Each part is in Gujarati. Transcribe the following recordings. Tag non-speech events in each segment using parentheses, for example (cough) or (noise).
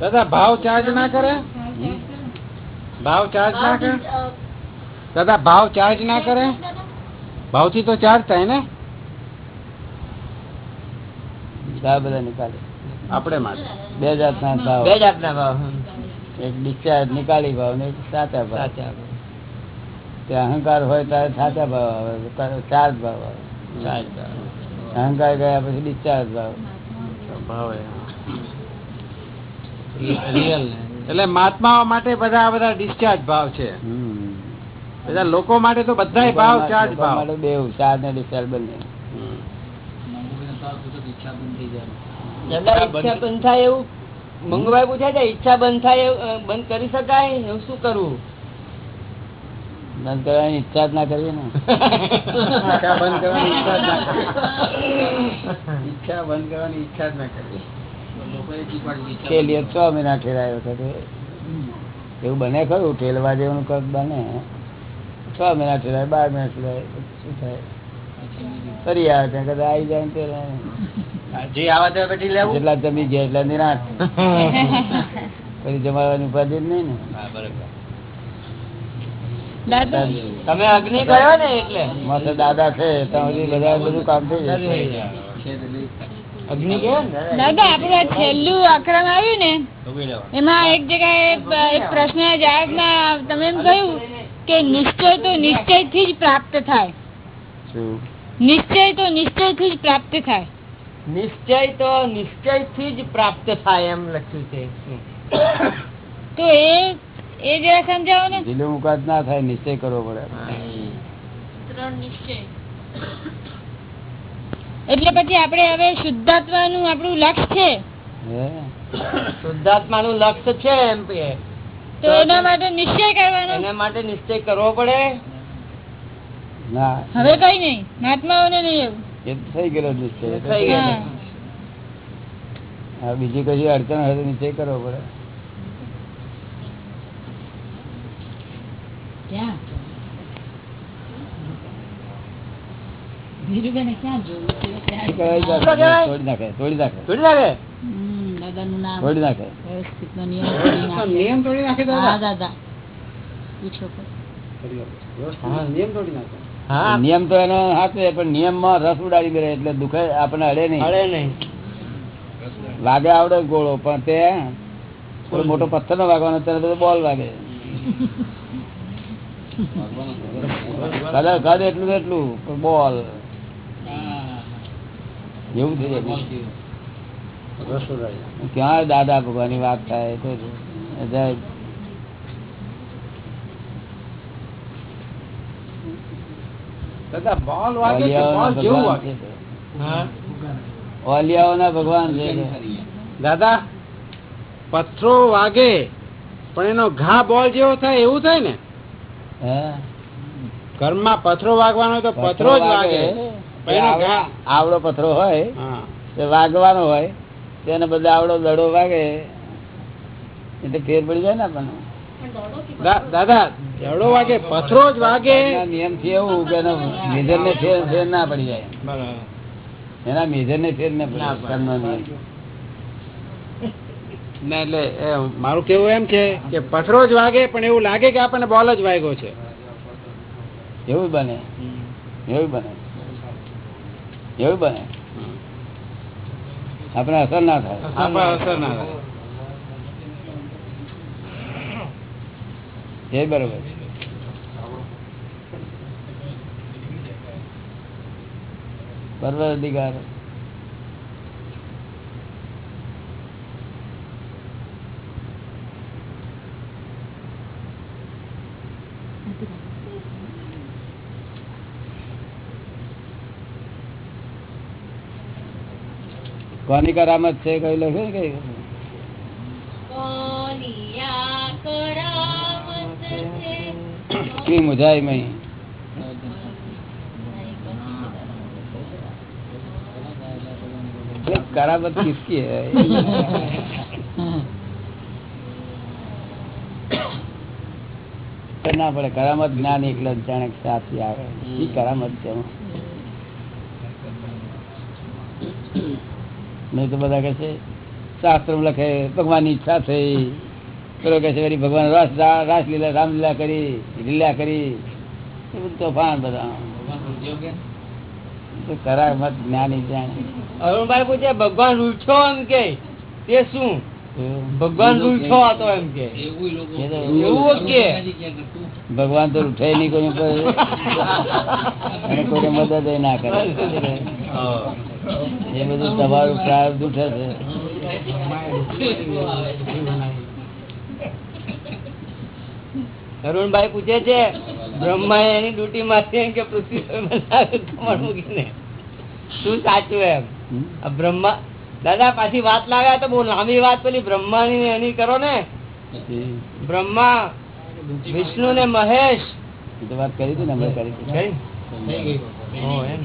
દાદા ભાવ ચાર્જ ના કરે ભાવ ચાર્જ ના કરે દાદા ભાવ ચાર્જ ના કરે ભાવથી તો ચાર્જ થાય ને? ભાવ બધા નિકાલે આપણે માટે. બે જાતના ભાવ. બે જાતના ભાવ એક ડિસ્ચાર્જ નિકાલી ભાવ ને એક સાચા ભાવ. સાચા ભાવ. તે અહંકાર હોય ત્યારે સાચા ભાવ આવે ચાર્જ ભાવ આવે. સાચા. અહંકાર ગયા પછી ડિસ્ચાર્જ ભાવ. ભાવ. એ. એટલે મહાત્માઓ માટે બધા બધા ડિસ્ચાર્જ ભાવ છે. બધા લોકો માટે તો બધા ભાવ ચાર્જ ભાવ. બેવ ચાર્જ ને ડિસ્ચાર્જ બંને ઈચ્છા બંધ થાય એવું? મંગભાઈ પૂછે છે ઈચ્છા બંધ થાય બંધ કરી શકાય? એવું શું કરવું? બંધ કરવાની ઈચ્છા જ ના કરીએ ને. (laughs) ઈચ્છા બંધ કરવાની ઈચ્છા જ ના કરીએ. ઈચ્છા બંધ કરવાની ઈચ્છા જ ના કરે ઠેલીએ છ મહિના ઠેરાયો છે એવું બને ખરું? ઠેલવા જેવું કંઈક બને. છ મહિના ઠેરાય બાર મહિના ઠેરાય શું થાય? ફરી આવે ત્યાં કદાચ આવી જાય ને જે આવે ત્યાં પછી લેવું? જેટલા જમી ગયા એટલા નિરાશ. (laughs) પછી જમાવાની ઉપાધિ નહીં ને. દાદા તમે અગ્નિ કર્યો ને એટલે? માથે દાદા છે બધા બધું કામ થઈ જાય અગ્નિ દાદા? દાદા આપડે છેલ્લું આક્રમ આવ્યું ને એમાં એક જગ્યાએ એક પ્રશ્ન જવાબમાં તમે એમ કહ્યું કે નિશ્ચય તો નિશ્ચયથી જ પ્રાપ્ત થાય. નિશ્ચય તો નિશ્ચયથી જ પ્રાપ્ત થાય. નિશ્ચય તો નિશ્ચયથી જ પ્રાપ્ત થાય એમ લખ્યું છે. તો એ એ જરા સમજાવો ને. ઢીલું મુકાત ના થાય નિશ્ચય કરવો પડે. એટલે પછી આપણે હવે શુદ્ધાત્મા નું આપણું લક્ષ્ય છે. શુદ્ધાત્મા નું લક્ષ્ય છે એમ કે. તો એના માટે નિશ્ચય કરવાનો. એના માટે નિશ્ચય કરવો પડે? ના. હવે કઈ નહીં. મહાત્માઓને નહીં એવું. એ થઈ ગયેલો નિશ્ચય. થઈ ગયેલો. હા. હા બીજી કઈ અડચણ હોય તો નિશ્ચય કરવો પડે. ક્યાં ક્યાં જોયું? તોડી નાખે તોડી નાખે. તોડી નાખે? નિયમ તોડી નાખે. નિયમ દાદા? પૂછો તો. એનો નિયમ તોડી નાખે. નિયમ તો એનો હાથ પણ નિયમમાં રસ ઉડાડી દે એટલે દુખે આપણે અડે નહીં. અડે નહીં. લાગે આવડે ગોળો પણ તે મોટો પથ્થર નો વાગવાનો ત્યારે બોલ વાગે. (laughs) કદાચ કદ એટલું એટલું બોલ એવું થઈ જાય. ક્યાં દાદા ભગવાનની વાત થાય તો દાદા બોલ વાગે કે ઓલિયાઓના બોલ જેવું ભગવાન વાગે. છે. ભગવાન દાદા પથ્થરો વાગે પણ એનો ઘા બોલ જેવો થાય એવું થાય ને? હે ઘરમાં પથરો વાગવાનો તો પથરો જ ઘા આવડો પથરો હોય તે વાગવાનો હોય તેને બદલે આવડો દડો વાગે. એટલે ફેર પડી જાય ને આપણને. દાદા જડો વાગે પથરો જ વાગે. નિયમથી એવું કે મેજર ને ફેર ફેર ના પડી જાય. એના મેજર ને ફેર ના પડી ના એટલે મારું કેવું એમ છે કે પથરો જ વાગે પણ એવું લાગે કે આપણને બોલ જ વાગ્યો છે. એવું બને. એવું બને. એવું બને. આપણે અસર ના થાય. આપણે અસર ના થાય. એ બરોબર છે. પર્વત અધિકાર કોની કરામત છે કઈ લખ્યું ને કઈ की मुझाई में ये करामत किसकी है ના પડે કરામત જ્ઞાન એકલ જાણે સાથી આવે. એ કરામત છે. નહીં તો બધા કહે છે શાસ્ત્ર લખે, ભગવાનની ઈચ્છા થઈ. પેલો કે છે ભગવાન રાસ રાસલીલા, રામલીલા કરી, લીલા કરી. એ બધું તોફાન બધા. તો કરાર મત જ્ઞાની જાણે. અરુણભાઈ પૂછે, ભગવાન રૂઠો એમ કે, તે શું? ભગવાન રૂઠો હતો એમ કે. એવું કે. ભગવાન તો રૂઠે નહીં કોઈ. અને કોઈને મદદ ના કરે. એ બધું તમારું પ્રાર્થ ઉઠે છે. અરુણભાઈ પૂછે છે બ્રહ્મા એની ડ્યુટી માંથી એમ કે પૃથ્વી કમળ મૂકીને. શું સાચું એમ? આ બ્રહ્મા દાદા પાછી વાત લાવ્યા તો બહુ લાંબી વાત પેલી બ્રહ્મા ની એની કરો ને. બ્રહ્મા વિષ્ણુ ને મહેશ. એ તો વાત કરી હતી ને કરી હતી. કરી? ઓ, એમ.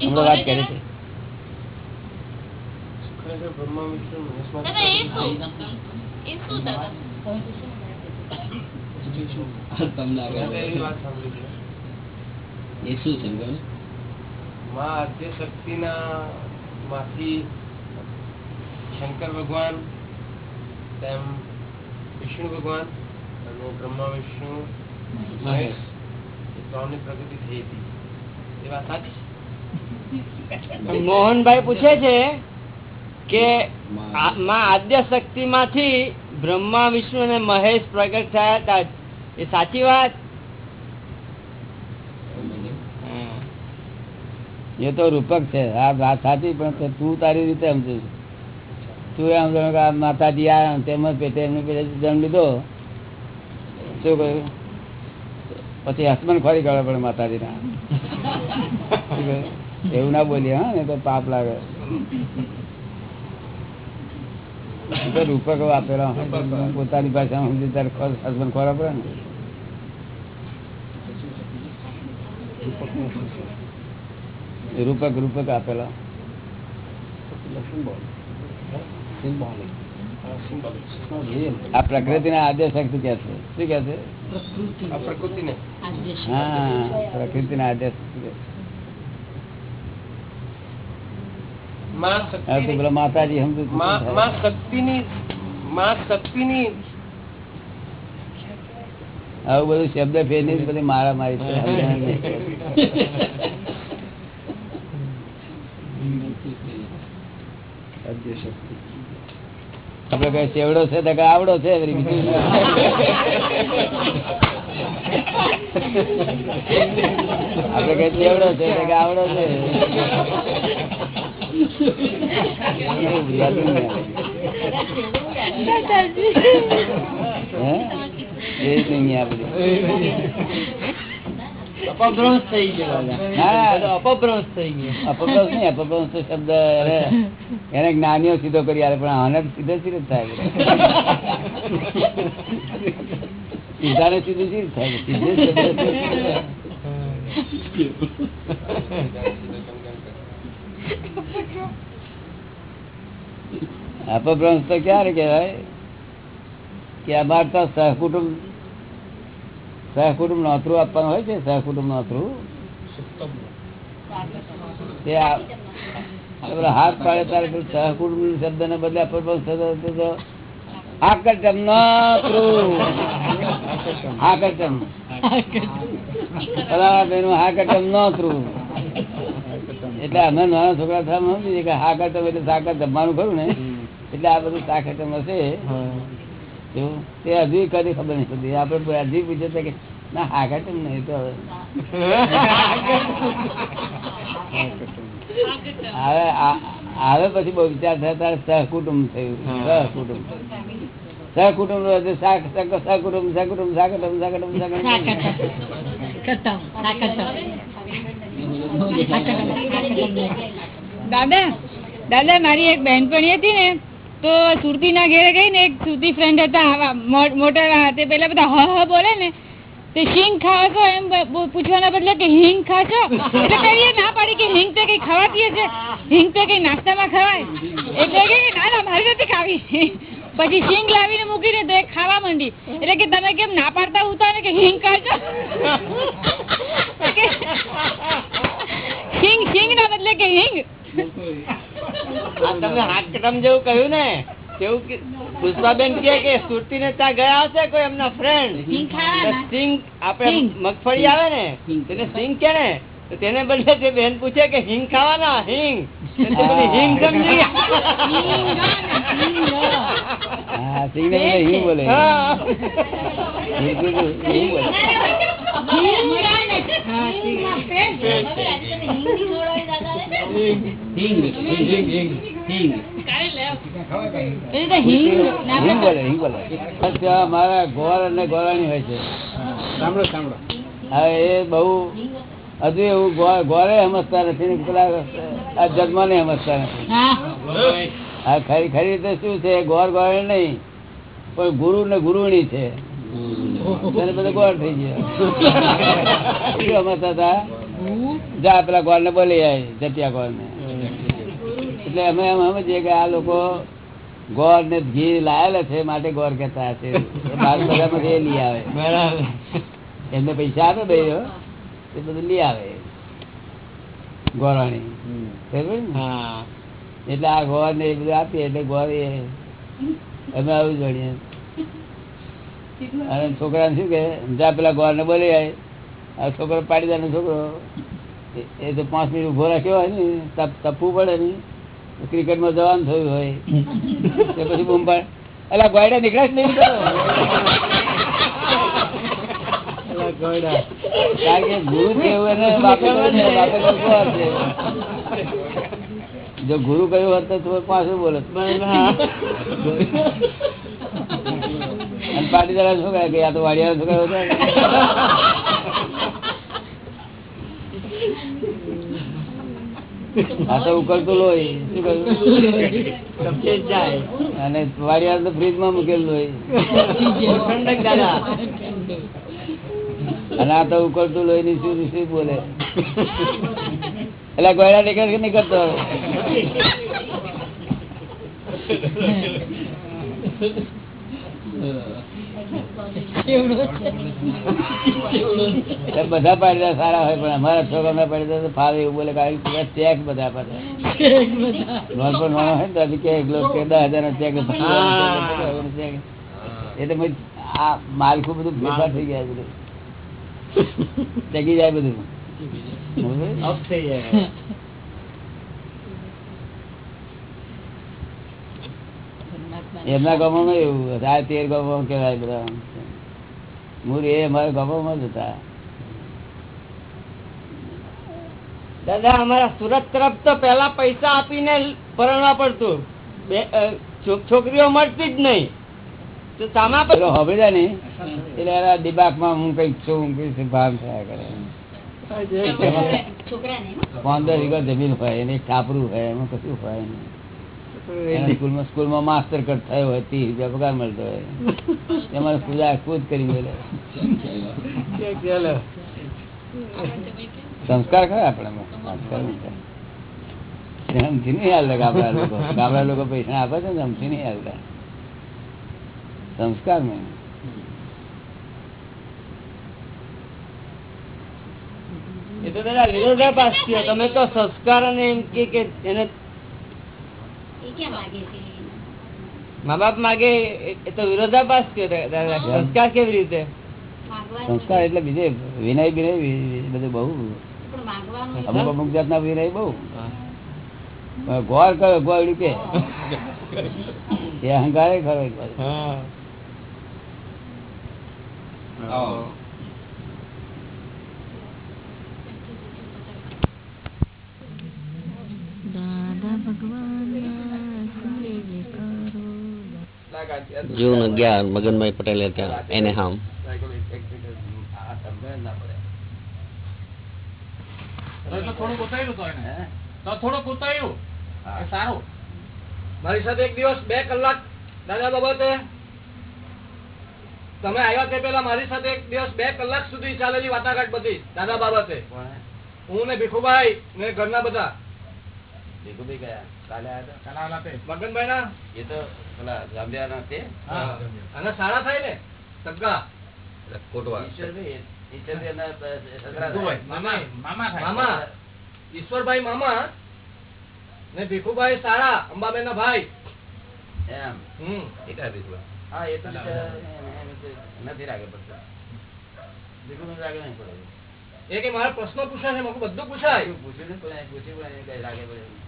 હમણાં વાત કરી હતી. એ શું? એ શું દાદા? એ શું છે એમ કહો ને? માંથી શંકર ભગવાન તેમ વિષ્ણુ ભગવાન અને બ્રહ્મા વિષ્ણુ મહેશ. એ ત્રણની પ્રગતિ થઈ હતી. એ વાત સાચી છે? મોહનભાઈ પૂછે છે કે માં આદ્ય શક્તિ માંથી બ્રહ્મા વિષ્ણુ અને મહેશ પ્રગટ થયા હતા. એ સાચી વાત હા. એ તો રૂપક છે. આ વાત સાચી, પણ તું તારી રીતે સમજુ તું એમ સમજો કે આ માતાજી આ તેમજ પેટે એમને પેટે જન્મ લીધો. શું કહ્યું? પછી હસબન્ડ ખોરી કરવા પડે માતાજીના. એવું ના બોલીએ, હા ને તો પાપ લાગે. રૂપક આપેલા પોતાની ભાષામાં સમજી ત્યારે હસબન્ડ ખોરા પડે ને. રૂપક રૂપક આપેલા. આ પ્રકૃતિ ના આદ્ય શક્તિ કે છે. શું કે છે? હા પ્રકૃતિ ના આદ્ય શક્તિ. માતાજી સમજુ માં માં શક્તિની માં શક્તિની આવું બધું શબ્દ ફેરની જ બધી મારા મારી (laughs) (laughs) છે સમજણ નહીં. આપડે કઈ ચેવડો છે તો આવડો છે? આપડે કઈ ચેવડો છે તો આવડો છે એવું બુઝાતું નહીં હે? એ નહીં આ બધું. અપભ્રંશ થઈ ગયો દાદા. હા. આ તો અપભ્રંશ થઈ ગયો અપભ્રંશ નહીં અપભ્રંશ તો શબ્દ એને- એને જ્ઞાનીઓ સીધો કરી આલે પણ આને સીધો સીધો જ થાય સીધાને સીધું સીધું થાય સીધું જ શબ્દ અપભ્રંશ તો ક્યારે કહેવાય કે અમારે તો સહકુટુંબ સહકુટુંબ નોતરું આપવાનું હોય છે સહકુટુંબ નોતરું હાથ પાડે તારે સહકુટુંબ શબ્દ ને બદલે આકર્ષમ નોતરું આકર્ષમ પેલા હાકર્ષમ નોતરું એટલે અમે નાના છોકરા થયા સમજીએ કે હાકર્ષમ એટલે સાકર જમવાનું ખરું ને? એટલે આ બધું સાકર્ષમ હશે. તે હજી કદી ખબર નહીં પડતી. આપડે હજી પૂછે છે કે ના હાકર્ષમ નહીં તો હવે. હવે પછી બહુ વિચાર થયા ત્યારે સહકુટુંબ થયું. સહકુટુંબ. સહકુટુંબ સહકુટુંબ સહકુટુંબ સહકુટુંબ સાકટુંબ સાકટુંબ દાદા દાદા મારી એક બહેનપણી હતી ને તો સુરતી ના ઘેરે ગઈ ને એક સુરતી ફ્રેન્ડ હતા મોટા તે પેલા બધા હ હ બોલે ને, તે હિંગ છો એમ પૂછવાના બદલે કે હિંગ ખાશો? એટલે ના પાડી કે હિંગ તે કઈ ખવાતી હશે. હિંગ તે કઈ નાસ્તામાં ખવાય. એટલે કે ના ના, મારે નથી ખાવી. પછી સિંગ લાવીને મૂકીને તો એ ખાવા માંડી. એટલે કે તમે કેમ ના પાડતા ઉતા ને કે હિંગ ખાશો? સિંગ સિંગ ના બદલે કે હિંગ? આ તમે હાકડમ જેવું કહ્યું ને તેવું કે- પુષ્પાબેન કે સુરતી ને ત્યાં ગયા હશે કોઈ એમના ફ્રેન્ડ સિંગ આપણે મગફળી આવે ને તેને સિંગ કે ને તેને બદલે તે બેન પૂછે કે હિંગ ખાવાના? હિંગ. હિંગ સમજી હિંગ બોલે. અમારા ગોળ અને ગોરાણી હોય છે. સાંભળો સાંભળો હવે એ બહુ હજુ એવું ગોળે સમજતા નથી ને પેલા આ જન્મને સમજતા નથી હા ખરી ખરી રીતે શું છે? ગોળ ગોળે નહીં. પણ ગુરુ ને ગુરુણી છે. તેને બધું ગોળ થઈ ગયો. શું હતા? જા પેલા ગોળ ને બોલી જાય જટિયા ગોળ ને એટલે અમે એમ સમજીએ કે આ લોકો ગોળ ને ઘી લાયેલા છે માટે ગોળ કહેતા હશે. એ બાર બધામાંથી એ લઈ આવે. બરાબર. એમને પૈસા આપે ભાઈ એ બધું લઈ આવે. ગોરાણી હા. એટલે આ ગોળ ને એ બધું આપીએ એટલે ગોળ અમે આવું જાણીએ અને છોકરાને શું કે જા પેલા ગોળ ને બોલી જાય આ છોકરો પાટીદાર છોકરો. એ- તો પાંચ મિનિટ ઊભો રાખ્યો હોય ને તપવું પડે ને. ક્રિકેટમાં જવાનું થયું હોય. તો પછી બૂમ પાડ. એટલે ગોયડા નીકળે જ નહીં કારણ કે ગુરુ કેવું એને. જો ગુરુ કહ્યું હોત તો થોડું પાછું અને પાટીદાર કહે કે આ તો આ તો ઉકળતું લોહી. અને વાડિયા તો ફ્રીજમાં મૂકેલું લોહી. અને આ ઉકળતું લોહી શું શું બોલે. એટલે ગોયડા નીકળ નીકળતો એટલે બધા પાડીદાર સારા હોય પણ અમારા છોકરા પાડીદાર તો ફાવે એવું બોલે કારણ કે ચેક બધા પાસે લોન પણ નાનો હોય ને તો કે એક લોટ કે દસ હજાર નો ચેક એટલે આ માલખું બધું ફેરફાર થઈ ગયા બધું. (laughs) ચેકી જાય બધું. થઈ જાય. એમના ગામમાં એવું રાય તેર ગામમાં કહેવાય બધા. મૂળ એ અમારા ગામમાં જ હતા. દાદા અમારા સુરત તરફ તો પેલા પૈસા આપીને પરણવા પડતું. છોકરીઓ મળતી જ નહીં. તો સામા પર પેલો હવે ને એટલે એના દિમાગમાં હું કંઈક છું હું કંઈક ભાગ થયા કરે. પંદર વીઘા જમીન હોય એને કાપરું ટાપરું હોય એમાં કશું હોય નહીં. સ્કૂલમાં સ્કૂલમાં માસ્ટર કટ થયો હોય ત્રીસ રૂપિયા પગાર મળતો હોય. એમાં કુદા કૂદ કરી મેલે. સંસ્કાર ખરા આપણામાં સંસ્કાર નથી. નહીં હાલતા ગામડા લોકો. ગામડા લોકો પૈસા આપે છે ને ધમથી નહીં હાલતા સંસ્કાર નહીં. એ તો દાદા વિરોધાભાસ થયો તમે તો સંસ્કાર અને એમ કે કે એને મા બાપ માગે એ- એ તો વિરોધાભાસ દાદા સંસ્કાર કેવી રીતે? સંસ્કાર એટલે બીજે વિનય વિનય બધું બહુ અમુક અમુક જાતના વિનય બહુ. ગોળ કયો? ગોળ કે? એ અહંકાર ખરો એક બાજુ. જૂન અગિયાર મગનભાઈ પટેલે ત્યાં એને હામ. મારી સાથે એક દિવસ બે કલાક દાદા બાબતે તમે આવ્યા તે પેલા મારી સાથે એક દિવસ બે કલાક સુધી ચાલેલી વાટાઘાટ બધી દાદા બાબતે. હું ને ભીખુભાઈ ને ઘરના બધા. મગનભાઈ ના એ તો પેલા જાંબિયાના તે? અને સારા થાય ને? સગા ઈશ્વરભાઈ, ભીખુભાઈ. મામા. મામા ઈશ્વરભાઈ મામા. ને ભીખુભાઈ સારા અંબાબેન ના ભાઈ. એમ. હમ. હા એ તો નથી રાગે પડતા. બીજું રાગે નહીં પડે. એ કે મારા પ્રશ્નો પૂછ્યા છે મેં બધું પૂછાય. પૂછ્યું ને પૂછ્યું પણ કઈ રાગે પડે.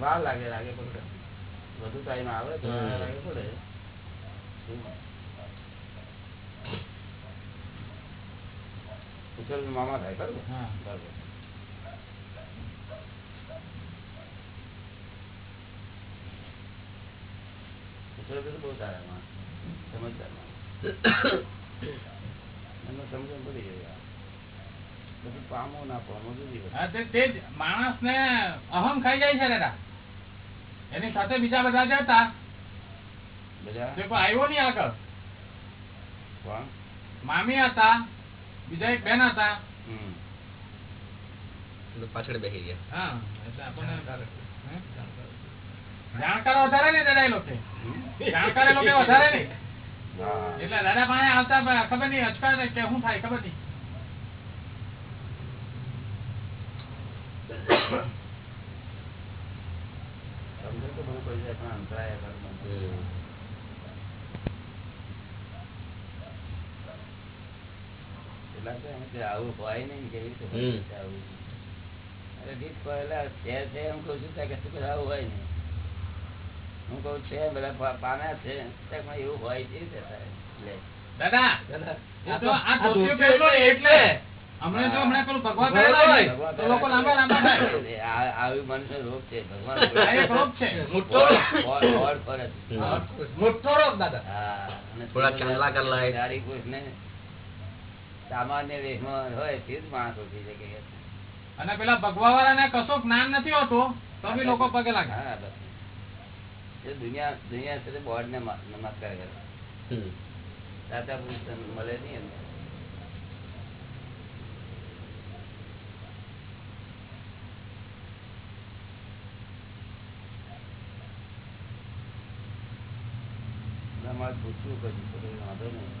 વાર લાગે રાગે પડે વધુ ટાઈમ આવે તો લાગે પડે ઉછળ મામા થાય બરોબર. બરાબર. ઉછળ તો બહુ સારા માણસ. સમજદાર માણસ. એમને સમજણ પડી આ. બધું પામો ના પામો. તે- જ માણસ ને અહમ ખાઈ જાય છે દાદા એની સાથે બીજા બધા જતા. બધા? તે કોઈ આવ્યો નહીં આગળ. કોણ? મામી હતા બીજા એક બેન હતા. પાછળ બેસી ગયા. હા એટલે આપણને જાણકાર વધારે ને દાદા એ લોકો. જાણકાર એ લોકો વધારે નહીં એટલે દાદા પાસે આવતા ખબર નહીં અચકાય કે શું થાય ખબર નહીં સમજણ તો બહુ પડી જાય પણ અંતરાય કર્મ. હમ. એટલા તો એમ કે આવું હોય કેવી રીતે. છે આવું. અરે રીત પહેલા છે છે એમ કહું છું કે શું આવું હોય નહીં. હું કહું છે બધા પાના પામ્યા છે. એવું હોય છે દાદા એટલે હમણાં જો હમણાં પેલું ભગવાન ભગવાન હોય તો લોકો લાંબા લાંબા થાય. આવી મનુષ્ય રોગ છે ભગવાન (laughs) રોગ છે. મોટો હોડ- હોડ ફરે છે. હમ. મોટો રોગ દાદા. હા, અને થોડા ચાંદલા કરલા એ. નારી પુરુષને સામાન્ય વેશમાં હોય તે જ માણસ શકે. અને પેલા ભગવા વાળા ને કશો જ્ઞાન નથી હોતું તો બી લોકો પગે લાગે. એ દુનિયા દુનિયા સાથે બોર્ડ ને નમસ્કાર કરે. દાદા સાચા પુરુષ મળે નહીં એમને. અમારે પૂછવું કશું તો કઈ વાંધો નહીં.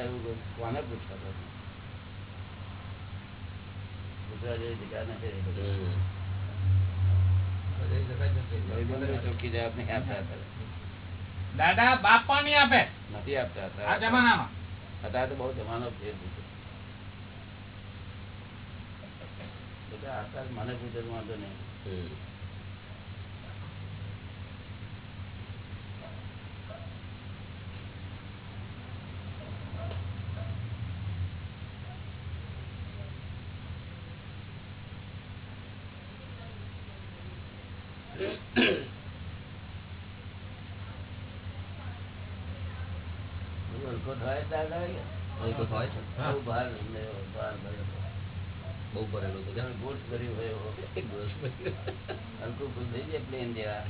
એવું કોને? પૂછવા જેવી જગ્યા નથી. જવાબ નહીં આપતા હતા. દાદા બાપ નહીં આપે? નથી આપતા હતા. જમાનામાં. અત્યારે તો બહુ જમાનો ફેર છે. બધા મને પૂછે વાંધો નહીં હમ. બધું હલકો થાય ત્યારે લાગે. હલકો થાય છે બહુ ભાર ભાર બહુ ભરેલું હતું જાણે બૂટ ભર્યું હોય એવો. હલકું ફૂલ થઈ જાય પ્લેન જેવા.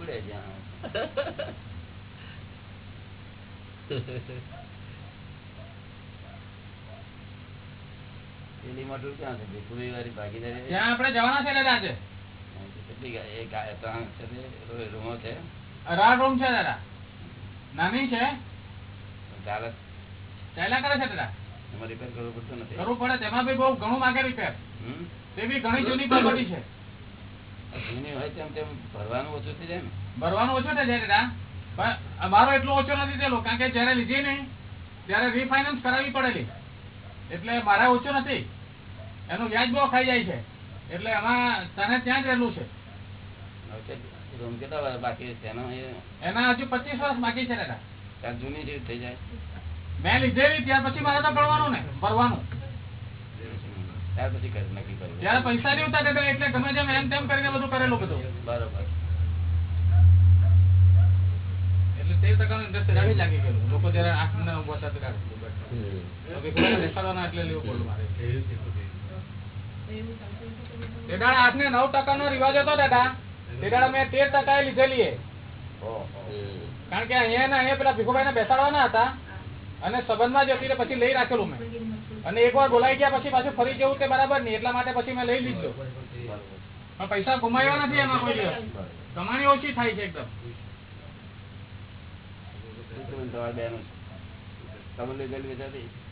ઉડે જ્યાં પેલી મોટું ક્યાં છે? ભીખુભાઈ વાળી ભાગીદારી ત્યાં આપણે જવાના છે દાદા આજે. કેટલી એક ત્રણ છે રૂમો છે. રાડ રૂમ છે દાદા. નાની છે. ચાલે. ચાલ્યા કરે છે દાદા? એમાં રિપેર કરવું પડતું નથી કરવું પડે તેમાં બી બહુ ઘણું માગે રિપેર તે બી ઘણી જૂની પ્રોપર્ટી છે. જૂની હોય તેમ તેમ ભરવાનું ઓછું થઈ જાય ને? ભરવાનું ઓછો થાય છે દાદા. પણ અમારો એટલો ઓછો નથી થયેલો કારણ કે જયારે લીધી નહીં ત્યારે રીફાઇનાન્સ કરાવવી પડેલી. એટલે મારા ઓછો નથી. એનું વ્યાજ બહુ ખાઈ જાય છે. એટલે એમાં તને ત્યાં જ રહેલું છે. બાકી છે? એના હજુ પચીસ વર્ષ બાકી છે દાદા. જૂની જેવી થઈ જાય. મેં લીધેલી ત્યાર પછી મારે તો ભરવાનું ને ભરવાનું. ત્યાર પછી નક્કી કર્યું ત્યારે પૈસા નહીં ઉતા દાદા એટલે ગમે જેમ એમ તેમ કરીને બધું કરેલું બધું. બરોબર. એટલે તેર ટકાનું ઇન્ટરેસ્ટ રાડી લાગી ગયેલું. લોકો જયારે આઠ ને નવ એટલે લેવું પડ્યું મારે. આઠ ને નવ રિવાજ હતો દાદા. તે મેં તેર ટકા લીધેલી. કારણ કે અહીંયા ને અહીંયા પેલા ભીખુભાઈ ને બેસાડવાના હતા. અને સંબંધમાં જ હતી પછી લઈ રાખેલું મેં. અને એકવાર બોલાઈ ગયા પછી પાછું ફરી જવું તે બરાબર નહીં એટલા માટે પછી મેં લઈ લીધું. પણ પૈસા ગુમાવ્યા નથી એમાં કોઈ દિવસ. કમાણી ઓછી થાય છે એકદમ.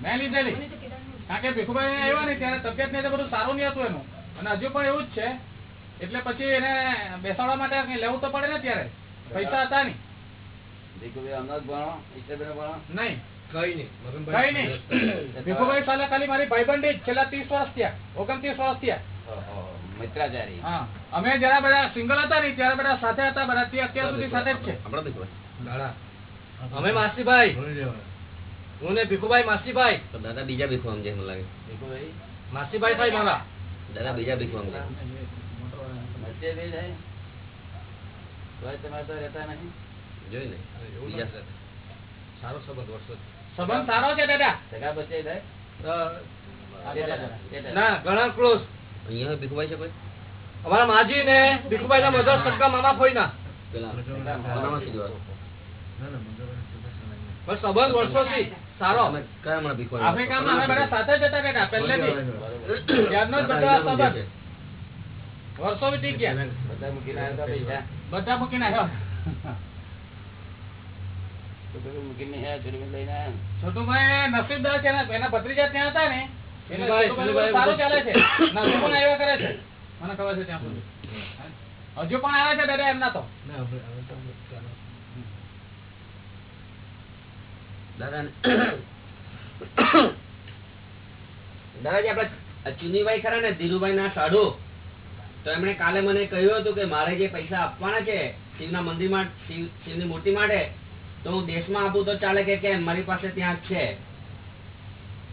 મેં લીધેલી. કારણ કે ભીખુભાઈ આવ્યા ને ત્યારે તબિયત ને બધું સારું નહીં હતું એનું. અને હજુ પણ એવું જ છે. એટલે પછી એને બેસાડવા માટે લેવું તો પડે ને ત્યારે પૈસા હતા નહીં. હમણાં જ ભણો ઈશ્વરભાઈ ભણો. નહીં. કઈ નહીં ભીખુભાઈ સાલે ખાલી મારી ભાઈબંધી છેલ્લા ત્રીસ વર્ષ થયા ઓગણત્રીસ વર્ષ થયા. મિત્રાચારી. હા અમે જરા બધા સિંગલ હતા ને ત્યારે બધા સાથે હતા બધા તે અત્યાર સુધી સાથે જ છે. અમે માસીભાઈ. હું ને ભીખુભાઈ માસીભાઈ. તો દાદા બીજા ભીખુ સમજે મને લાગે. ભીખુભાઈ? માસીભાઈ થાય મારા. દાદા બીજા ભીખુ સમજે તમારે તો રહેતા નહીં. જોઈ ને બીજા. સારો સંબંધ વર્ષો સંબંધ સારો છે દાદા? સગા બચે ના ઘણા ક્લોઝ અહીંયા ભીખુભાઈ છે કોઈ? અમારા માજી ને ભીખુભાઈ ના મધર સગા મામા ફોઈ ના સંબંધ વર્ષોથી સારો. કયા આફ્રિકામાં અમે બધા સાથે જતા હતા પહેલેથી. ત્યારનો જ બધો સંબંધ. વર્ષો વીતી ગયા. બધા મૂકીને આવ્યા બધા મૂકીને આવ્યો તો પેલું મૂકીને આવ્યા, છોડીને લઈને આવ્યા. છોટુભાઈ નસીબદાર છે એના ભત્રીજા ત્યાં હતા ને એટલે સુનિલભાઈ, છોટુભાઈ સુનિલભાઈ સારું ચાલે છે. નસીબ આવ્યા કરે છે. મને ખબર છે ત્યાં સુધી. હજુ પણ આવે છે દાદા એમના તો. દાદા દાદાજી આપડે ચુનીભાઈ ખરા ને ધીરુભાઈ ના સાધુ. તો એમણે કાલે મને કહ્યું હતું કે મારે જે પૈસા આપવાના છે શિવના મંદિરમાં શિવ શિવની મૂર્તિ માટે તો હું દેશમાં આપું તો ચાલે કે કેમ? મારી પાસે ત્યાં છે.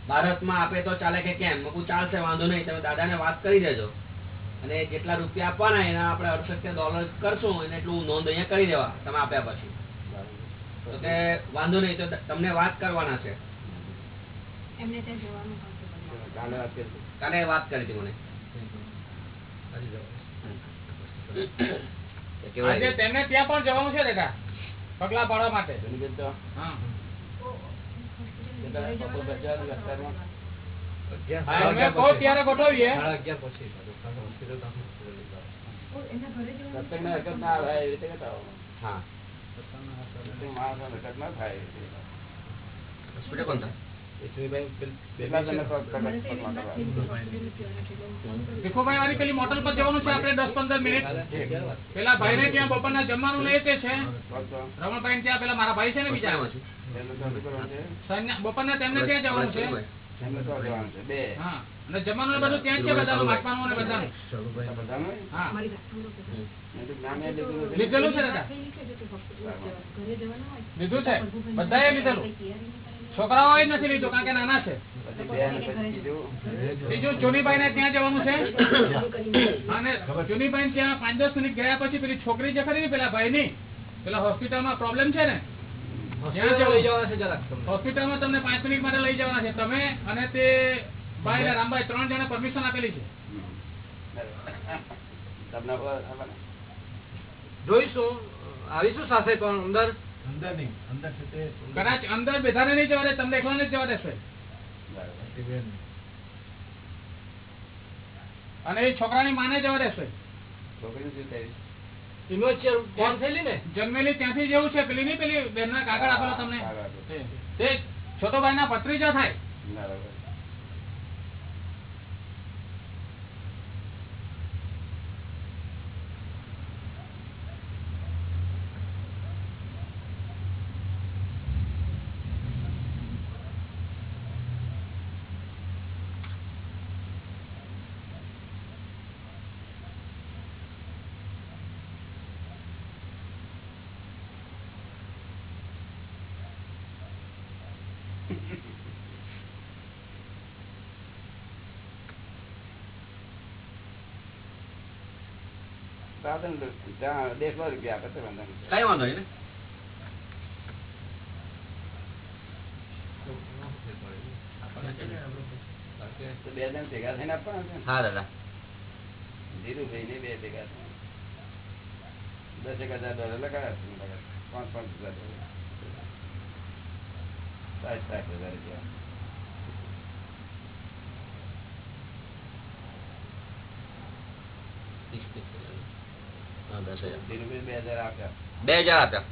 ભારતમાં આપે તો ચાલે કે કેમ? મેં ચાલશે વાંધો નહીં. તમે દાદાને વાત કરી દેજો. અને જેટલા રૂપિયા આપવાના એના આપણે અડસઠ ડોલર કરશું અને એટલું નોંધ અહીંયા કરી દેવા તમે આપ્યા પછી. તો કે વાંધો નહીં તો તમને વાત કરવાના છે. કાલે વાત કરીશું. કાલે વાત કરી હતી મને. આજે તેમને ત્યાં પણ જવાનું છે દાદા પગલા પાડવા માટે. હોસ્પિટલ કોણ થાય? ભીખુભાઈ પેલી મોટલ પર જવાનું છે આપણે દસ પંદર મિનિટ પેલા ભાઈ ને ત્યાં બપોરના જમવાનું લે તે છે રમણભાઈ ત્યાં પેલા મારા ભાઈ છે ને બીજા બપોરના તેમને ત્યાં જવાનું છે અને જમવાનું ને બધું ત્યાં છે બધાનું માટવાનું ને બધાનું લીધેલું છે. લીધું છે બધાએ લીધેલું છોકરાઓ નથી લીધું કારણ કે નાના છે. બીજું. ચુનીભાઈ ને ત્યાં જવાનું છે. અને ચુનીભાઈ ત્યાં પાંચ દસ મિનિટ ગયા પછી પેલી છોકરી જે ખરી પેલા ભાઈ ની પેલા હોસ્પિટલમાં પ્રોબ્લેમ છે ને? હોસ્પિટલ લઈ જવાના છે જરાક તમને. પાંચ મિનિટ માટે લઈ જવાના છે. તમે અને તે ભાઈ ને રામભાઈ ત્રણ જણા પરમિશન આપેલી છે? જોઈશું આવીશું સાથે પણ અંદર. કદાચ અંદર બધાને નહીં જવા દે તમને એકલાને જ જવા દેશે. અને એ છોકરાની માને જવા દેશે. ને? જન્મેલી ત્યાંથી જેવું છે પેલી નહીં પેલી બેનના કાગળ આપેલો તમને. છોટો ભાઈ ના ભત્રીજા થાય બરાબર. બે જણ ભેગા થઈને આપવાના? હા, દાદા બે ભેગા થઈને. દસેક હજાર ડોલર લગાવ્યા. પાંચ પાંચ હજાર ડોલર હજાર રૂપિયા બે હજાર આપ્યા.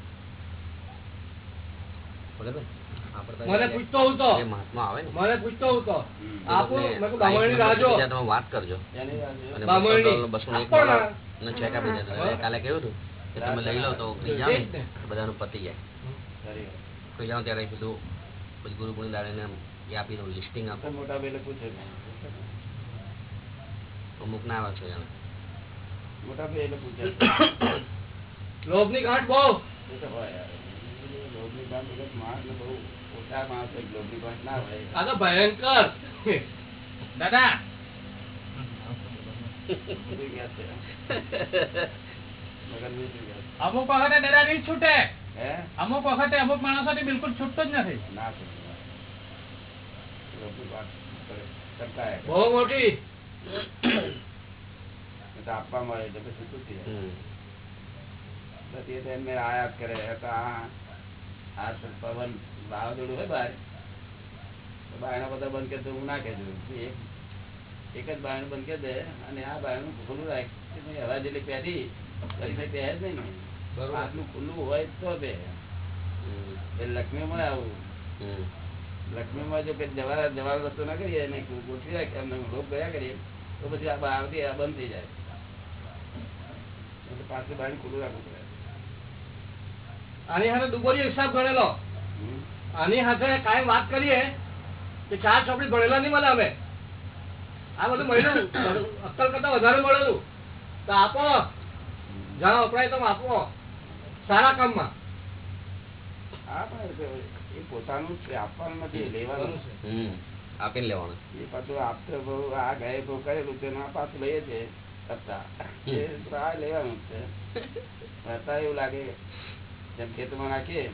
મને પૂછતો હું તો. મહાત્મા આવે ને. મને પૂછતો હું તો. આપો તમે વાત કરજો. બામણની. બસો એક ને. ચેક આપી દેજો. કાલે કેવું હતું? કે તમે લઈ લો તો. બધાનું પતી જાય. કોઈ જાઓ ત્યારે પછી ગુરુ ગુણી દાડે એ આપી દઉં લિસ્ટિંગ આપો. મોટા ભાઈને પૂછે અમુક ના આવે છે મોટા ભાઈ એટલે પૂછે લોભની ગાંઠ બહુ ગાંઠ ભયંકર. દાદા. અમુક વખતે દાદા નહીં છૂટે. અમુક વખતે અમુક માણસોથી બિલકુલ છૂટતો જ નથી. કરતા બહુ મોટી. આપવા મળે એટલે પછી શું જાય? એ તો એમને આયાત કરે. તો આ પવન વાવાઝોડું હોય બહાર. બાયણા બધા બંધ કરી દે હું ના કહેજો એક એક જ બાયણું બંધ કરી દે અને આ બાયણું ખુલ્લું રાખ. હવા જેટલી પહેરી ફરી ફરી જ નહીં. બરોબર. આટલું ખુલ્લું હોય તો બે હમ. એ આવું. લક્ષ્મી માં જો કઈ જવા જવાનો રસ્તો ના કરીએ ને ગોઠવી રાખીએ એમને લોક ગયા કરીએ તો પછી આ આવતી આ બંધ થઈ જાય. પાસે બહાર ખુલ્લું રાખવું પડે. આની સાથે દુબોરી હિસાબ ગણેલો આની સાથે કાયમ વાત કરીએ કે ચાર ચોપડી ભણેલા નહીં મળે અમે. આ બધું મળ્યું અક્કલ કરતા વધારે મળેલું. તો આપો. જ્યાં વપરાય તમે આપો. સારા કામમાં. એ પોતાનું છે આપવાનું નથી લેવાનું છે. આપીને લેવાનું. એ પાછું આપતો બહુ આ ગાય બહુ કરેલું છે ને પાછું લઈએ છે કરતા. એ આ લેવાનું છે. હતા એવું લાગે જેમ ખેતરમાં નાખીએ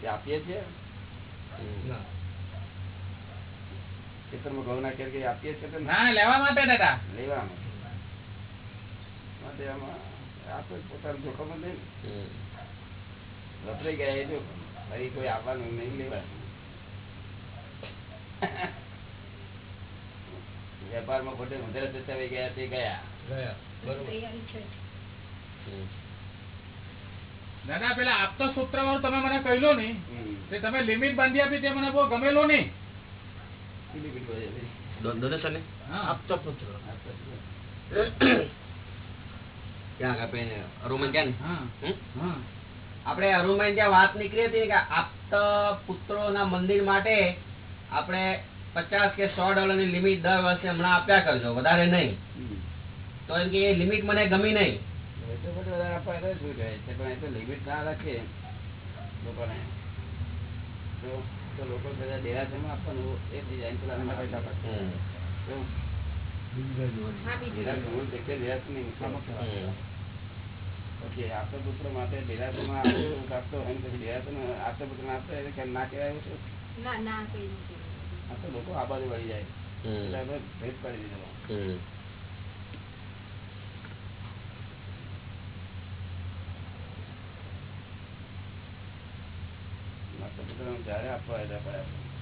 કે આપીએ છીએ. ખેતરમાં ઘઉં નાખીએ કે આપીએ છીએ તો ના લેવા માટે દાદા. લેવાનું. માટે આમાં પોતાનું જોખમ જ નહીં. વપરાઈ ગયા એ જોખમ ફરી કોઈ આવવાનું નહીં લેવાનું. વેપારમાં ખોટે વધારે સચાવી ગયા તે ગયા. દાદા પેલા આપતા સૂત્ર વાળું તમે મને કહ્યું નહીં. તે તમે લિમિટ બાંધી આપી તે મને બહુ ગમેલો નહીં. ડોનેશન આપતો શું? (coughs) ક્યાં આપણે અરુણમાં ક્યાં આપણે અરુણભાઈ ત્યાં વાત નીકળી હતી કે આપતા પુત્રોના મંદિર માટે આપણે પચાસ કે સો ડોલરની લિમિટ દર વર્ષે હમણાં આપ્યા કરજો વધારે નહીં. તો એમ કે એ લિમિટ મને ગમી નહીં. લોકો બધા દેરાસરમાં આપવાનું એ જાય પેલા પૈસા પાછા. પછી આપતા માટે આપતો હોય પછી આપતા આપતો કેમ ના કહેવાય છે? તો લોકો આ બાજુ વળી જાય હમ. એટલે ભેદ પાડી દીધો હમ. આપતા આપવા હોય ત્યારે અપાય. અમને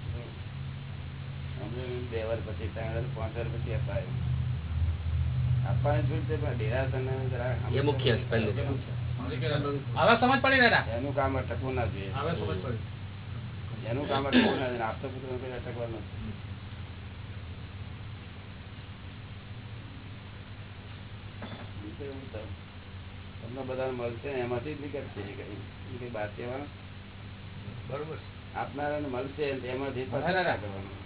બે વાર પછી ત્રણ વાર પાંચ વાર પછી અપાય. આપવાની છૂટ છે પણ દેરાસરને જરા એ મુખ્ય હવે સમજ પડી દાદા? એનું કામ અટકવું ના જોઈએ. હવે સમજ પડી. એનું કામ અટકવું ના જોઈએ. આપતા પુત્રનું કોઈ અટકવાનું નથી બીજું એવું તો તમને બધા મળશે એમાંથી જ નીકળશે કઈ. કઈ બહાર કહેવાનું? બરોબર આપનારાને મળશે એમાંથી પાછું કરવાનું?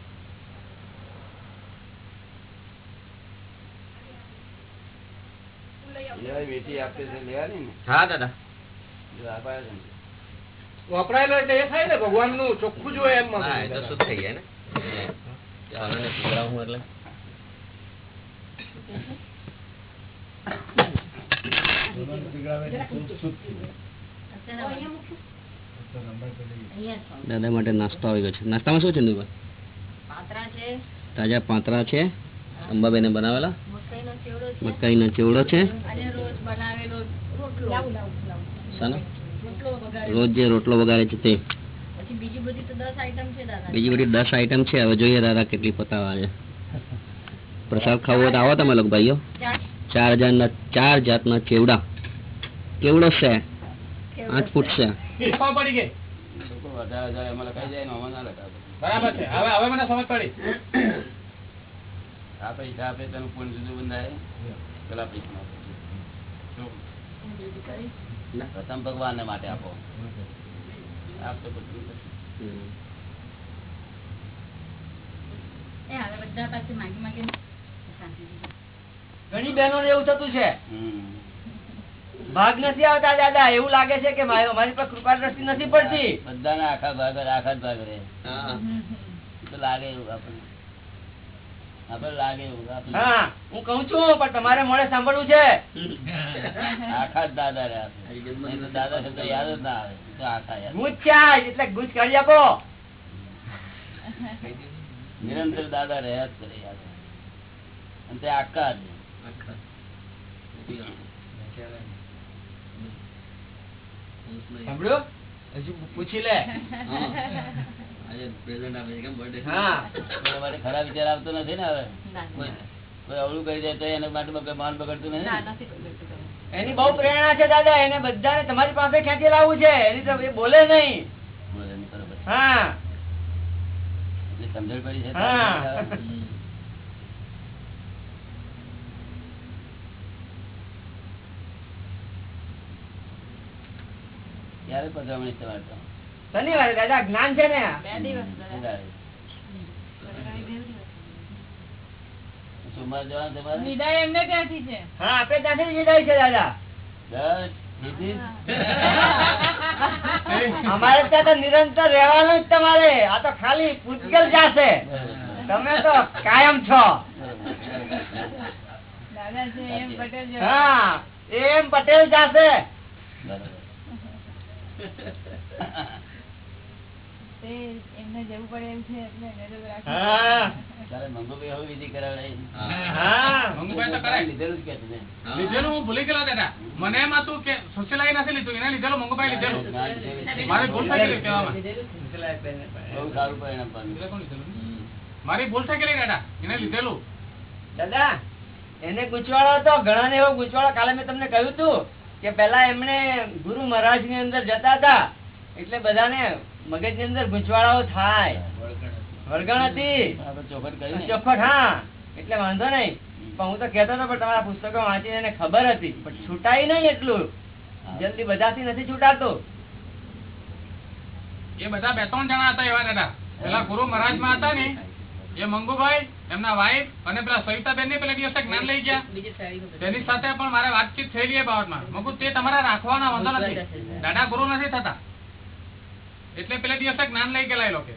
લેવાય આપે છે લેવાની ને. હા દાદા. વપરાયેલો એટલે એ થાય ને ભગવાનનું ચોખ્ખું જોઈએ એમ હા એ તો શુદ્ધ થઈ જાય ને. ચાલોને પીવડાવું એટલે. દાદા માટે નાસ્તો આવી ગયો છે. નાસ્તામાં શું છે. તાજા પાંતરા છે. અંબાબેને બનાવેલા. મકાઈનો ચેવડો છે? ચેવડો છે રોજ બનાવેલો રોટલો. શાનો? રોટલો વઘારેલો. રોજ જે રોટલો વગાડે છે તે? બીજી બધી દસ આઈટમ છે દાદા. બીજી બધી દસ આઈટમ છે. હવે જોઈએ દાદા કેટલી પતાવા છે. પ્રસાદ ખાવો હોય તો આવો તમે લોકો ભાઈઓ. ચાર. હજારના ચાર જાતના ચેવડા. કેવડો છે? આઠ ફૂટ છે. બરાબર છે. હવે હવે મને સમજ પડી. આ પૈસા આપે તેનું પૂર્ણ જુદું બંધાય. પેલા પૈસા પ્રથમ ભગવાન માટે આપો. આપતો ઘણી બહેનો એવું થતું છે. હમ. ભાગ નથી આવતા દાદા એવું લાગે છે કે મારી મારી પર કૃપા દ્રષ્ટિ નથી પડતી. બધાને આખા ભાગ આખા જ ભાગ રે હા તો લાગે એવું આપણને આપણે લાગે એવું આપણને. હા હું કઉ છું પણ તમારે મોડે સાંભળવું છે. આખા દાદા રહ્યા છે. તો દાદા યાદ જ ના આવે. ગુજ ચાય એટલે ગુજ કરી આપો. નિરંતર દાદા રહ્યા જ કરે યાદ. અને તે આખા જ. સાંભળ્યું? હજુ પૂછી લે. ખરાબ વિચાર આવતો નથી ને હવે. કોઈ અવળું કરી દે તો એને માટે માન બગડતું નથી એની બહુ પ્રેરણા છે દાદા. એને બધાને તમારી પાસે ખેંચી લાવવું છે. એની તો એ બોલે નહીં. બોલે નહીં, બરોબર હા. સમજણ પડી છે ક્યારે પધરામણી તમારે તો? શનિવારે દાદા જ્ઞાન છે ને. અમારે ત્યાં તો નિરંતર રહેવાનું જ તમારે. આ તો ખાલી પૂતગલ જાશે. તમે તો કાયમ છો. એમ પટેલ જો હા એમ પટેલ જાશે. એમને જવું પડે એમ છે એટલે એને રાખી. તારે મંગુભાઈ હવે વિધિ કરાવડાવી. હા મંગુભાઈ તો કરે લીધેલું જ કે છે ને. હા. લીધેલું હું ભૂલી ગયેલો દાદા મને એમ હતું કે સુશીલાએ નથી લીધું એને લીધેલું મંગુભાઈ લીધેલું જ્ઞાન જેવી છે. મારી ભૂલ થઈ ગયેલી કહેવામાં બહુ સારું પરિણામ પામ્યું. લીધેલું કોણ લીધેલું? હમ. મારી ભૂલ થઈ ગયેલી દાદા એને લીધેલું દાદા એને ગૂંચવાડો હતો ઘણા ને એવો ગુચવાળો કાલે મેં તમને કહ્યું હતું કે પેલા એમને ગુરુ મહારાજની અંદર જતા હતા એટલે બધાને મગજની અંદર ગૂંચવાડાઓ થાય. વળગણ હતી. ચોખટ હા. એટલે વાંધો નહીં. પણ હું તો કેતો હતો પણ તમારા પુસ્તકો વાંચીને એને ખબર હતી. પણ છૂટાય નહીં એટલું. જલ્દી બધાથી નથી છૂટાતું. એ બધા બે ત્રણ જણા હતા એવા દાદા. પેલા ગુરુ મહારાજમાં હતા ને એ મંગુભાઈ એમના વાઈફ અને પેલા સવિતાબેન ને પેલા દિવસે જ્ઞાન લઈ ગયા. તેની સાથે પણ મારે વાતચીત થયેલી એ બાબતમાં. મંગુ તે તમારા રાખવાના વાંધો નથી. દાદા ગુરુ નથી થતા. એટલે પેલા દિવસે જ્ઞાન લઈ ગયેલા એ લોકો.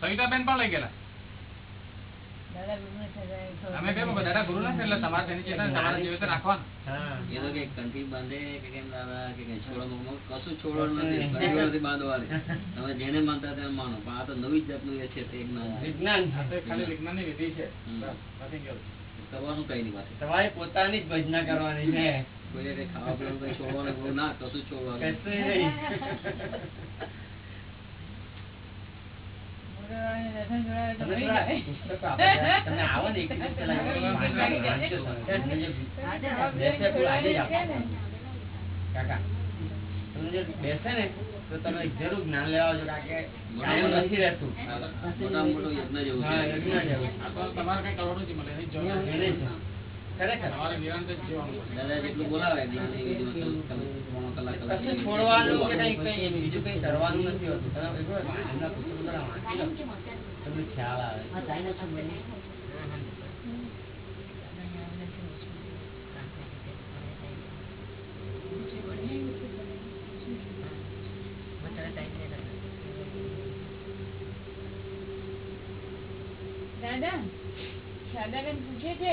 સવિતાબેન પણ લઈ ગયેલા. દાદા ગુરુ ને સજાય તો. અમે બે દાદા ગુરુ નથી એટલે તમારે તેની ચેતના તમારા જેવી રાખવાના? એ તો કંઠી બાંધે કે કેમ દાદા કે છોડો કશું છોડવાનું નથી. કંઠીઓ નથી બાંધવાની. તમે જેને માનતા તેને માનો. પણ આ તો નવી જ જાતનું એ છે તે જ્ઞાન વિજ્ઞાન આ તો ખાલી વિધિ છે. તમારું કઈ નહીં તમારી પોતાની જ ભજના કરવાની છે. કોઈને ખાવા પીવાનું બહુ ના કશું છોડવાનું બેસે ને? તો તમે જરૂર જ્ઞાન લેવા છો કારણ કે નથી રહેતું. મોટા મોટો યજ્ઞ જેવું તમારે કઈ કરવાનું જ મળે નહીં છે. ખરેખર દાદા દાદાબેન પૂછે છે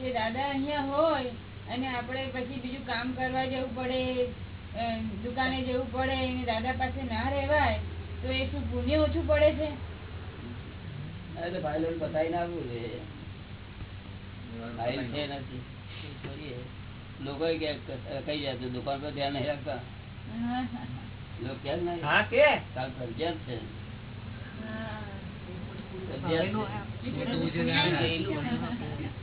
કે દાદા અહીંયા હોય અને આપણે પછી બીજું કામ કરવા જવું પડે દુકાને જવું પડે અને દાદા પાસે ના રહેવાય તો એ શું પુણ્ય ઓછું પડે છે? ભાઈ નથી. કઈ જાય દુકાન પર ધ્યાન નહીં રાખતા. લોકો કે જ નહીં. હા કે? કાલ ફરજિયાત છે. હા.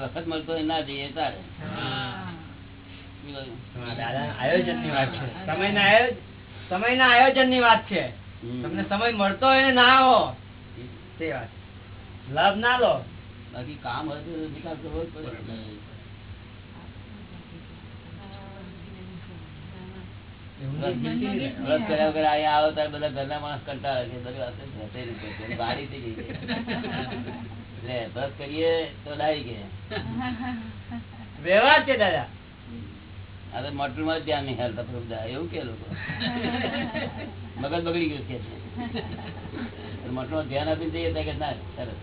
વખત મળતો ના જઈએ તારે. આયોજનની વાત છે. સમય ના આયોજન સમય ના આયોજનની વાત છે. તમને સમય મળતો હોય ને ના આવો. તે વાત લાભ ના લો. બાકી કામ હોય નિકાલ કરવો જ પડે. વ્રત કર્યા વગર અહીંયા આવો ત્યારે બધા ઘરના માણસ કંટાળે કે બધી વાત જ રહેતી નથી પેલી વાડી થઈ ગઈ એટલે વ્રત કરીએ તો ડાઈ કે. વ્યવહાર છે દાદા. આ મોટરમાં ધ્યાન નહીં હાલતા પ્રભુ એવું કે લોકો. મગજ બગડી ગયું કે છે. મોટરમાં ધ્યાન આપીને જઈએ કે ના સરસ.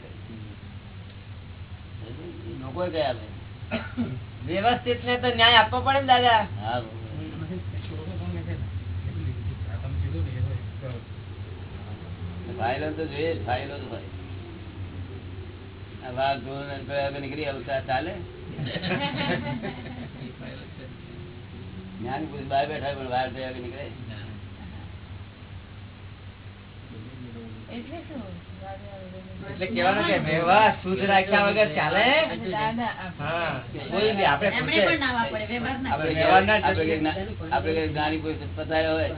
લોકો કયા વ્યવસ્થિત ને તો ન્યાય આપવો પડે ને દાદા. હા બરોબર. ફાઇલો તો જોઈએ ફાઇલો તો ભાઈ વાઘ નીકળી ચાલે? જ્ઞાન પુરુષ બહાર બેઠા પણ વાર થયા કે નીકળે. એટલે કેવાનું કે વ્યવહાર શુદ્ધ રાખ્યા વગર ચાલે? કોઈ બી વ્યવહાર ના કઈ જ્ઞાની પુરુષ પતાવ્યો હોય.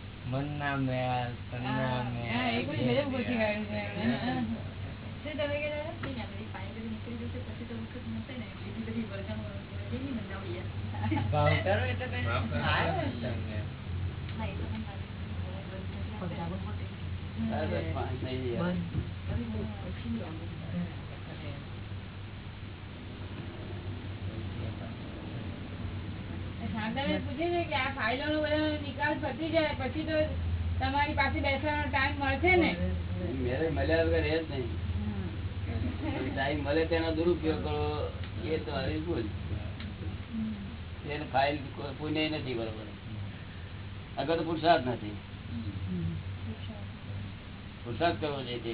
પુષ્પાબેન, સંદાસના નામ ઉપર મનના મેલ તનના હા, એ બધું મેલ બધું ગોતી કાઢ્યું છે એમણે. શું તમે કહેતા ભાવ કરો એટલે કઈ થાય ને તમને. બસ, બસ, પાંચ નહીં યાર. શાંતાબેન પૂછે છે કે આ ફાઇલોનો બધો નિકાલ પતી જાય પછી તો તમારી પાસે બેસવાનો ટાઈમ મળશે ને? મેરે મળ્યા વગર એ જ નહીં. ટાઈમ મળે તેનો દુરુપયોગ કરો એ તમારી ભૂલ. એને ફાઇલ પુણ્ય નથી બરોબર. આગળ તો પુરસાદ નથી. પુરસાદ કરવો જોઈએ તે.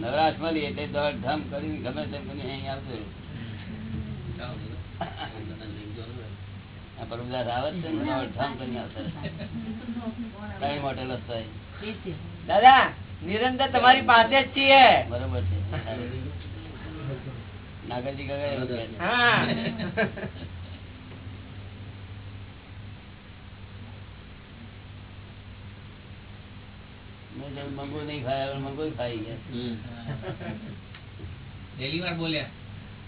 નવરાશ મળી એટલે દોડ ધમ કરીને ગમે તેમ કરીને અહીં આવતો રહ્યો. આ પ્રભુદાસ આવે જ છે ને દોડ ધામ કરીને આવતા દાદા નિરંતર તમારી પાસે જ છીએ. બરોબર છે. નાગરજી કાકા મંગુ નહીં ખાયા. મંગુ ખાઈ ગયા. પહેલી વાર બોલ્યા.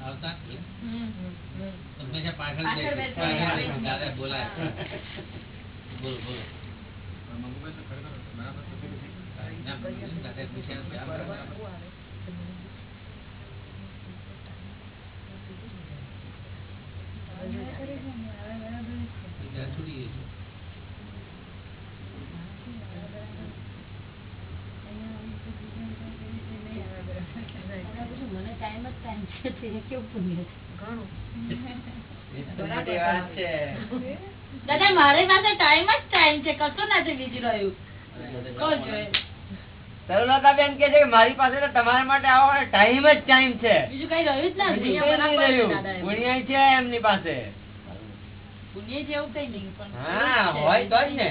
આવતા? હંમેશા પાછળ દાદા બોલાય. બોલો બોલો. બરાબર તો છે. છે. દાદા મારી પાસે ટાઈમ જ ટાઈમ છે. કશું નથી બીજું રહ્યું. કહું છું એ. તરુલતાબેન કે છે મારી પાસે તો તમારા માટે આવવાનો ટાઈમ જ ટાઈમ છે. બીજું કઈ રહ્યું જ નથી. પુણ્ય છે એમની પાસે. પુણ્ય જેવું કઈ નહીં પણ હા, હોય તો જ ને.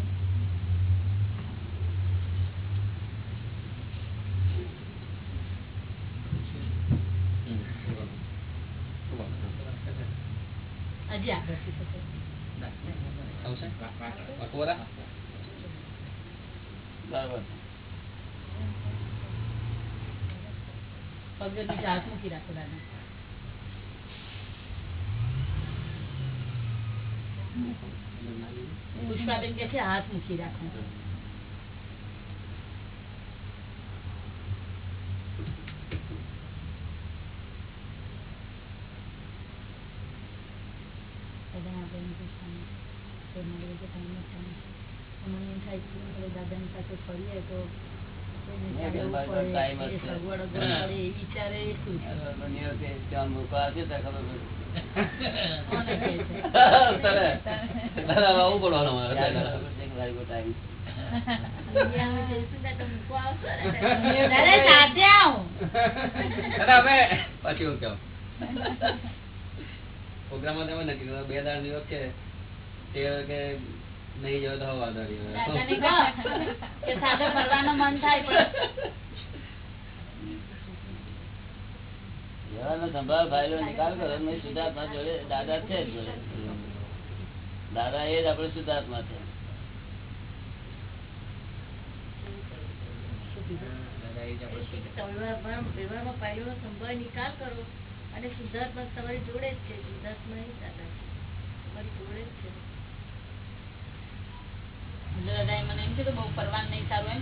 મૂકી રાખો દાદા પુષ્પાબેન કે છે હાથ મૂકી રાખો દાદાને સાથે ફરીએ તો પછી હું કેવું પ્રોગ્રામમાં તમે નક્કી બે દાડ દિવસ વખતે તે કે નહીં જવો તો વાંધો નહીં મન થાય વ્યવહારનો નિકાલ કરો મેં શુદ્ધાત્મા જોડે દાદા જોડે. એ જ આપણે શુદ્ધાત્મા છે. નિકાલ અને શુદ્ધાત્મા તમારી જોડે જ છે. શુદ્ધાત્મા એ જોડે જ છે. મને એમ કે બહુ પરવાન નહીં સારું એમ.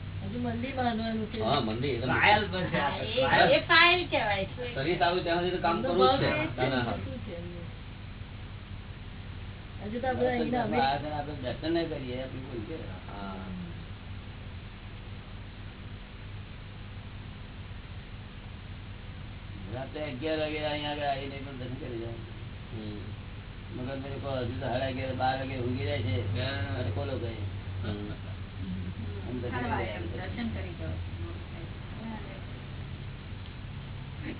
દર્શન અગિયાર વાગે અહીંયા આગળ આવીને પણ દર્શન કરી જાય. મગર મેરે હજુ તો સાડા અગિયાર બાર વાગે ઉગી જાય છે.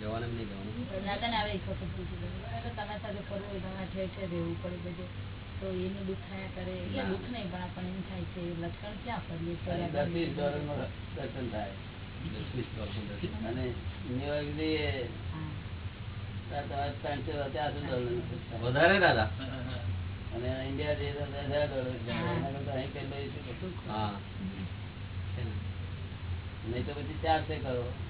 જવાનું તો એનું દુઃખ થયા વધારે દાદા? અને ઇન્ડિયા જે તો પછી ચારસો કરો.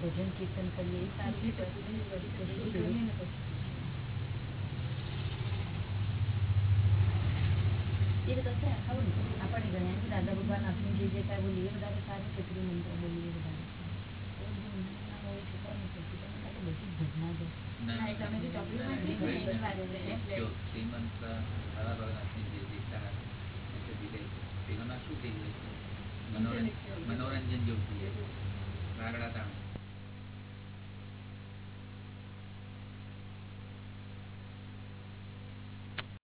ભજન કીર્તન કરીએ એ સારું છે. પછી કરીએ ને પછી. એ બધા છે ખબર ને આપણે ગણ્યા છે દાદા ભગવાન આપણે જે જે કાંઈ બોલીએ એ બધા તો સારું છે પેલું મંત્ર બોલીએ એ બધા એવું બધું ના હોય તો કોને પછી તમે કાં તો બધી જ ભજના દો ના, એ તમે જે ચોપડી વાંચી છે ને, એ વાંચી છે. જો શ્રીમંત હરા ભગવાનની જે દીક્ષા એટલે દીધે છે તેનામાં શું થઈ જાય છે મનોરંજન મનોરંજન જેવું થઈ જાય છે રાગડા તાણ